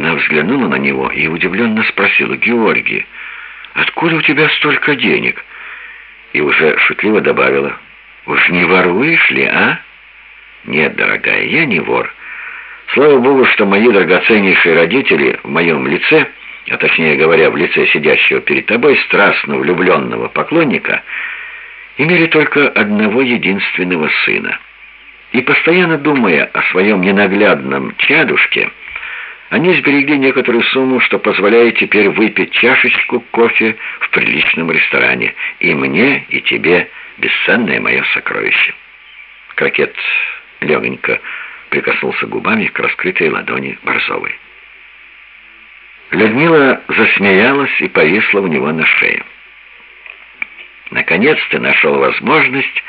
Она взглянула на него и удивленно спросила, «Георгий, откуда у тебя столько денег?» И уже шутливо добавила, «Уж не воруешь ли, а?» «Нет, дорогая, я не вор. Слава Богу, что мои драгоценнейшие родители в моем лице, а точнее говоря, в лице сидящего перед тобой страстно влюбленного поклонника, имели только одного единственного сына. И постоянно думая о своем ненаглядном чадушке, они сберегли некоторую сумму, что позволяет теперь выпить чашечку кофе в приличном ресторане. И мне, и тебе бесценное мое сокровище. Крокет легонько прикоснулся губами к раскрытой ладони Борзовой. Людмила засмеялась и повисла у него на шее. «Наконец ты нашел возможность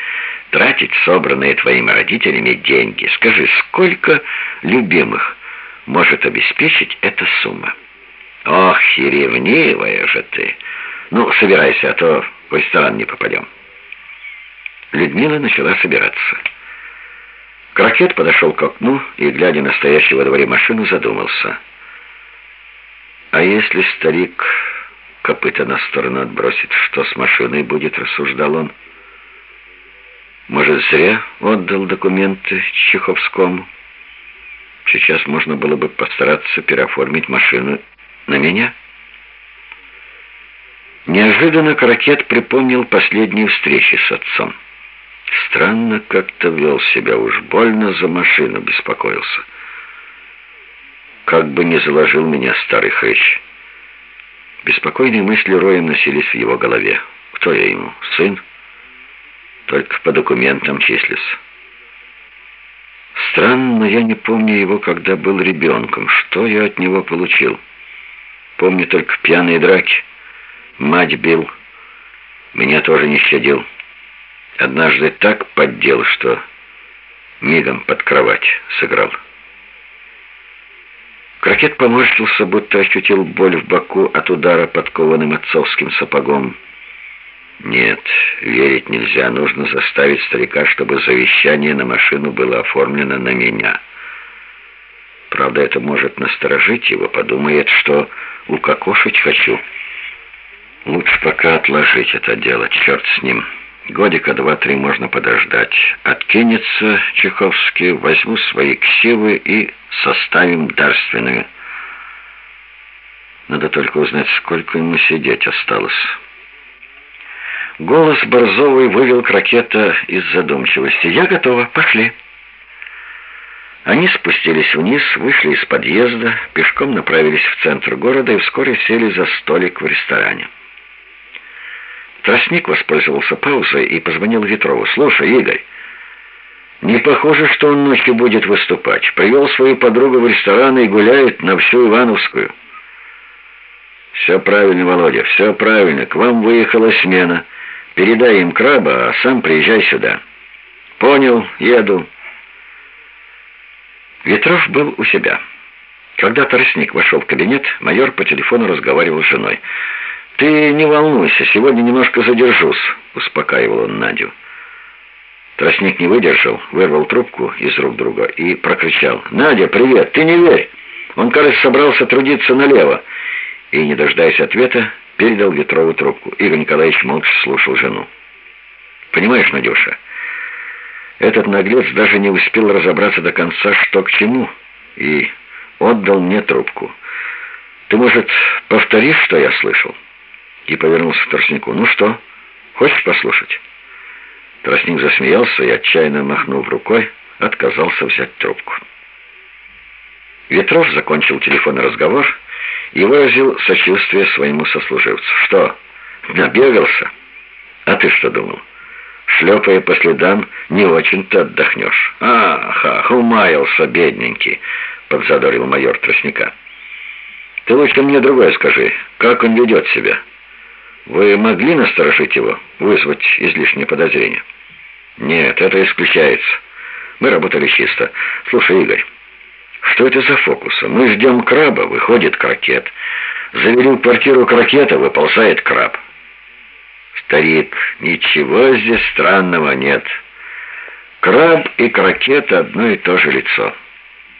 тратить собранные твоими родителями деньги. Скажи, сколько любимых может обеспечить эта сумма?» «Ох, и ревнивая же ты! Ну, собирайся, а то в ресторан не попадем». Людмила начала собираться. Крокет подошел к окну и, глядя на стоящую во дворе машину, задумался. «А если старик копыта на сторону отбросит, что с машиной будет?» — рассуждал он. «Может, зря отдал документы Чеховскому? Сейчас можно было бы постараться переоформить машину на меня?» Неожиданно Крокет припомнил последние встречи с отцом. Странно как-то вел себя, уж больно за машину беспокоился. Как бы не заложил меня старый хрыч. Беспокойные мысли роем носились в его голове. Кто я ему? Сын? Только по документам числюсь. Странно, я не помню его, когда был ребенком. Что я от него получил? Помню только пьяные драки. Мать бил. Меня тоже не щадил. Однажды так поддел, что мигом под кровать сыграл. Крокет поморщился, будто ощутил боль в боку от удара подкованным отцовским сапогом. Нет, верить нельзя. Нужно заставить старика, чтобы завещание на машину было оформлено на меня. Правда, это может насторожить его. Подумает, что укокошить хочу. Лучше пока отложить это дело. Черт с ним. Годика два-три можно подождать. Откинется Чеховский, возьму свои ксивы и составим дарственную. Надо только узнать, сколько ему сидеть осталось. Голос Борзовой вывел Крокета из задумчивости. «Я готова, пошли». Они спустились вниз, вышли из подъезда, пешком направились в центр города и вскоре сели за столик в ресторане. Тростник воспользовался паузой и позвонил Ветрову. «Слушай, Игорь, не похоже, что он ночью будет выступать. Привел свою подругу в ресторан и гуляет на всю Ивановскую». «Все правильно, Володя, все правильно. К вам выехала смена. Передай им краба, а сам приезжай сюда». «Понял, еду». Ветров был у себя. Когда Тростник вошел в кабинет, майор по телефону разговаривал с женой. «Ты не волнуйся, сегодня немножко задержусь», — успокаивал он Надю. Тростник не выдержал, вырвал трубку из рук друга и прокричал. «Надя, привет! Ты не верь! Он, кажется, собрался трудиться налево!» И, не дожидаясь ответа, передал Ветрову трубку. Игорь Николаевич молча слушал жену. «Понимаешь, Надюша, этот наглец даже не успел разобраться до конца, что к чему, и отдал мне трубку. Ты, может, повторишь, что я слышал?» и повернулся к Тростнику. «Ну что, хочешь послушать?» Тростник засмеялся и, отчаянно махнув рукой, отказался взять трубку. Ветров закончил телефонный разговор и выразил сочувствие своему сослуживцу. «Что, набегался? А ты что думал? Шлепая по следам, не очень-то отдохнешь». «Ах, ах, умаялся, бедненький», — подзадорил майор Тростника. «Ты лучше мне другое скажи, как он ведет себя?» Вы могли насторожить его, вызвать излишнее подозрение? Нет, это исключается. Мы работали чисто. Слушай, Игорь, что это за фокусы? Мы ждем краба, выходит крокет. Завели в квартиру крокета, выползает краб. Старик, ничего здесь странного нет. Краб и крокет одно и то же лицо.